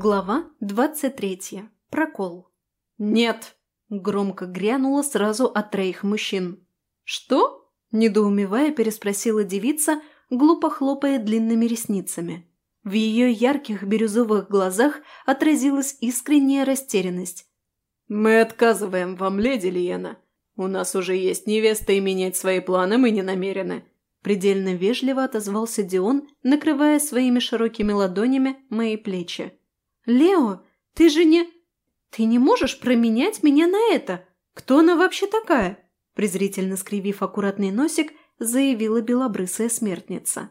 Глава 23. Прокол. «Нет!» – громко грянуло сразу от троих мужчин. «Что?» – недоумевая переспросила девица, глупо хлопая длинными ресницами. В ее ярких бирюзовых глазах отразилась искренняя растерянность. «Мы отказываем вам, леди Лиена. У нас уже есть невеста, и менять свои планы мы не намерены». Предельно вежливо отозвался Дион, накрывая своими широкими ладонями мои плечи. «Лео, ты же не... Ты не можешь променять меня на это? Кто она вообще такая?» Презрительно скривив аккуратный носик, заявила белобрысая смертница.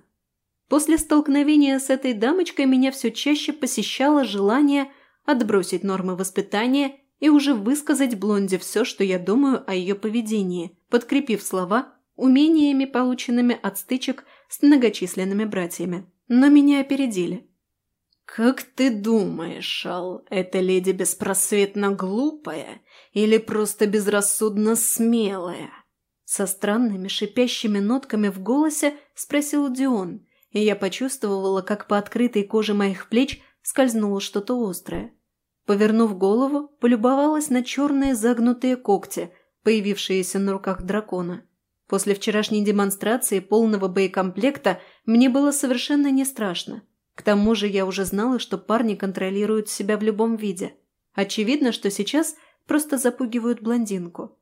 После столкновения с этой дамочкой меня все чаще посещало желание отбросить нормы воспитания и уже высказать Блонде все, что я думаю о ее поведении, подкрепив слова умениями, полученными от стычек с многочисленными братьями. Но меня опередили. «Как ты думаешь, Шал, эта леди беспросветно глупая или просто безрассудно смелая?» Со странными шипящими нотками в голосе спросил Дион, и я почувствовала, как по открытой коже моих плеч скользнуло что-то острое. Повернув голову, полюбовалась на черные загнутые когти, появившиеся на руках дракона. После вчерашней демонстрации полного боекомплекта мне было совершенно не страшно. К тому же я уже знала, что парни контролируют себя в любом виде. Очевидно, что сейчас просто запугивают блондинку.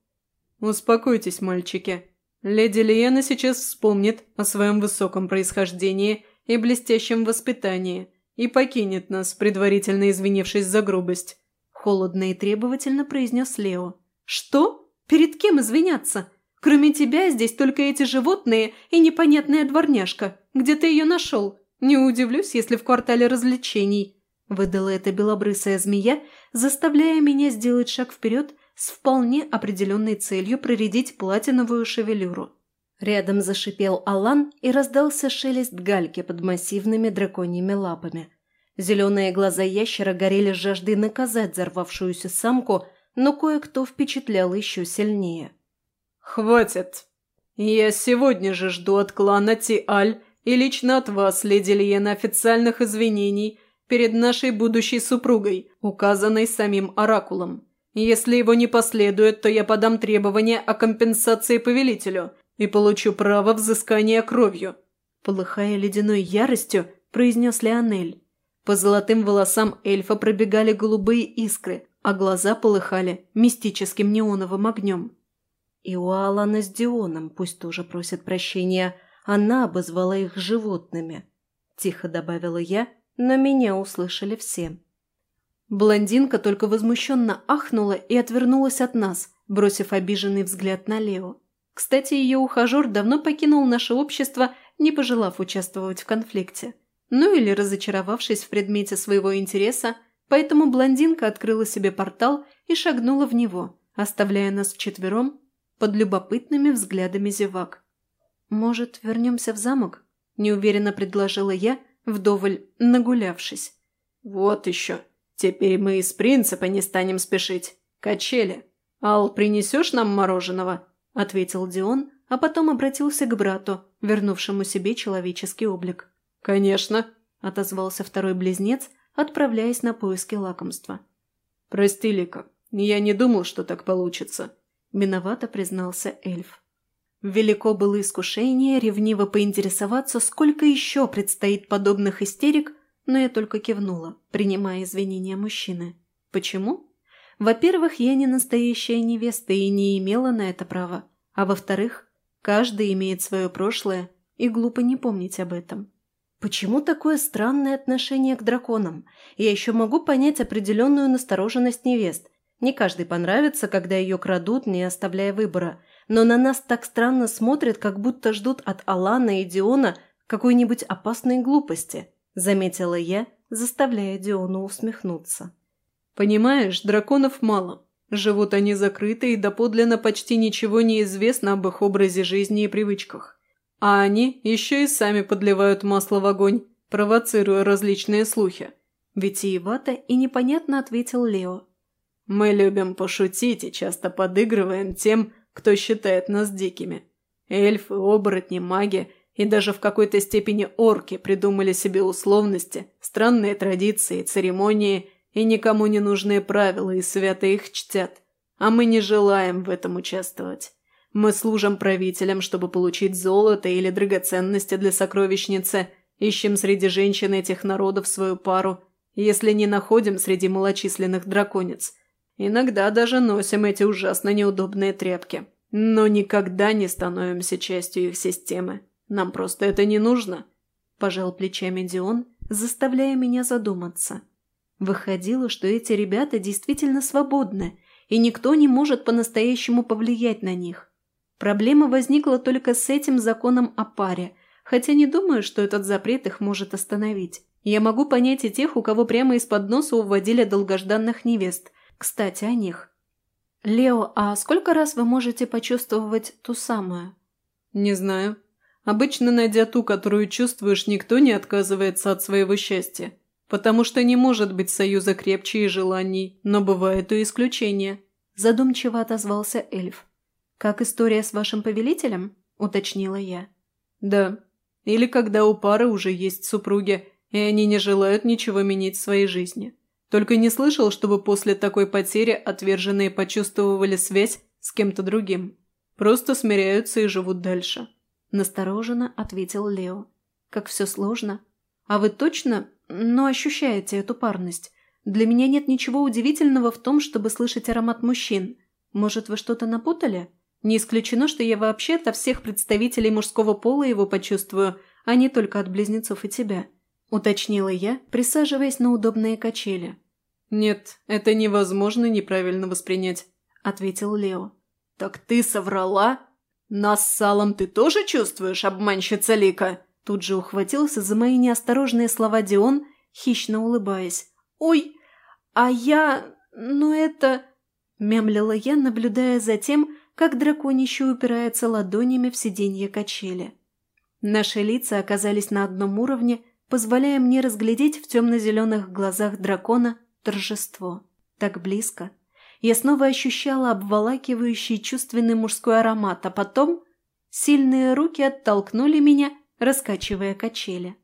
«Успокойтесь, мальчики. Леди Лиена сейчас вспомнит о своем высоком происхождении и блестящем воспитании и покинет нас, предварительно извинившись за грубость», – холодно и требовательно произнес Лео. «Что? Перед кем извиняться? Кроме тебя здесь только эти животные и непонятная дворняжка. Где ты ее нашел?» Не удивлюсь, если в квартале развлечений», – выдала эта белобрысая змея, заставляя меня сделать шаг вперед с вполне определенной целью проредить платиновую шевелюру. Рядом зашипел Алан и раздался шелест гальки под массивными драконьими лапами. Зеленые глаза ящера горели жаждой наказать взорвавшуюся самку, но кое-кто впечатлял еще сильнее. «Хватит! Я сегодня же жду от клана Тиаль и лично от вас, леди Лиена, официальных извинений перед нашей будущей супругой, указанной самим Оракулом. Если его не последует, то я подам требования о компенсации повелителю и получу право взыскания кровью». Полыхая ледяной яростью, произнес Леонель. По золотым волосам эльфа пробегали голубые искры, а глаза полыхали мистическим неоновым огнем. И у Алана с Дионом пусть тоже просят прощения – она обозвала их животными. Тихо добавила я, но меня услышали все. Блондинка только возмущенно ахнула и отвернулась от нас, бросив обиженный взгляд на Лео. Кстати, ее ухажер давно покинул наше общество, не пожелав участвовать в конфликте. Ну или разочаровавшись в предмете своего интереса, поэтому блондинка открыла себе портал и шагнула в него, оставляя нас вчетвером под любопытными взглядами зевак. «Может, вернемся в замок?» – неуверенно предложила я, вдоволь нагулявшись. «Вот еще. Теперь мы из принципа не станем спешить. Качели. Ал, принесешь нам мороженого?» – ответил Дион, а потом обратился к брату, вернувшему себе человеческий облик. «Конечно», – отозвался второй близнец, отправляясь на поиски лакомства. «Прости, Лика, я не думал, что так получится», – виновато признался эльф. Велико было искушение ревниво поинтересоваться, сколько еще предстоит подобных истерик, но я только кивнула, принимая извинения мужчины. Почему? Во-первых, я не настоящая невеста и не имела на это права. А во-вторых, каждый имеет свое прошлое, и глупо не помнить об этом. Почему такое странное отношение к драконам? Я еще могу понять определенную настороженность невест. Не каждый понравится, когда ее крадут, не оставляя выбора – но на нас так странно смотрят, как будто ждут от Алана и Диона какой-нибудь опасной глупости», – заметила я, заставляя Диону усмехнуться. «Понимаешь, драконов мало. Живут они закрыты, и доподлинно почти ничего не известно об их образе жизни и привычках. А они еще и сами подливают масло в огонь, провоцируя различные слухи». Витиевато и непонятно ответил Лео. «Мы любим пошутить и часто подыгрываем тем, кто считает нас дикими. Эльфы, оборотни, маги И даже в какой-то степени орки придумали себе условности, странные традиции, церемонии и никому не нужные правила и свято их чтят. А мы не желаем в этом участвовать. Мы служим правителям, чтобы получить золото или драгоценности для сокровищницы, ищем среди женщин этих народов свою пару, если не находим среди малочисленных драконец. Иногда даже носим эти ужасно неудобные тряпки, но никогда не становимся частью их системы. Нам просто это не нужно», – пожал плечами Дион, заставляя меня задуматься. Выходило, что эти ребята действительно свободны, и никто не может по-настоящему повлиять на них. Проблема возникла только с этим законом о паре, хотя не думаю, что этот запрет их может остановить. Я могу понять и тех, у кого прямо из-под носа уводили долгожданных невест. Кстати, о них. «Лео, а сколько раз вы можете почувствовать ту самую?» «Не знаю. Обычно, найдя ту, которую чувствуешь, никто не отказывается от своего счастья. Потому что не может быть союза крепче и желаний, но бывают и исключения», – задумчиво отозвался эльф. «Как история с вашим повелителем?» – уточнила я. «Да. Или когда у пары уже есть супруги, и они не желают ничего менять в своей жизни. Только не слышал, чтобы после такой потери отверженные почувствовали связь с кем-то другим. Просто смиряются и живут дальше». Настороженно ответил Лео. «Как все сложно. А вы точно, но ощущаете эту парность? Для меня нет ничего удивительного в том, чтобы слышать аромат мужчин. Может, вы что-то напутали?» Не исключено, что я вообще от всех представителей мужского пола его почувствую, а не только от близнецов и тебя», – уточнила я, присаживаясь на удобные качели. «Нет, это невозможно неправильно воспринять», – ответил Лео. «Так ты соврала? Нас салом ты тоже чувствуешь, обманщица Лика?» Тут же ухватился за мои неосторожные слова Дион, хищно улыбаясь. «Ой, а я... ну это...» – мямлила я, наблюдая за тем, как драконище упирается ладонями в сиденье качели. Наши лица оказались на одном уровне, позволяя мне разглядеть в темно-зеленых глазах дракона торжество. Так близко. Я снова ощущала обволакивающий чувственный мужской аромат, а потом сильные руки оттолкнули меня, раскачивая качели.